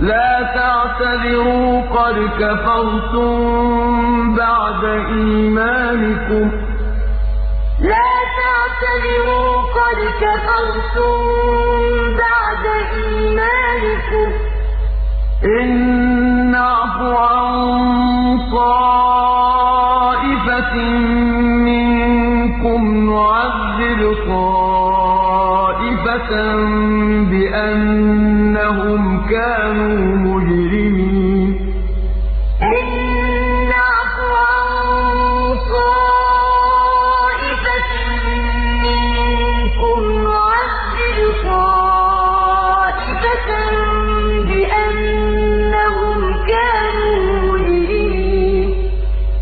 لَا تَعْتَذِرُوا قَدْ كَفَرْتُم بَعْدَ إِيمَانِكُمْ ۚ. إِن نَّعْفُ عَن طَائِفَةٍ مِّنكُمْ نُعَذِّبْ طَائِفَةً بِأَنَّهُمْ كَانُوا مُجْرِمِينَ.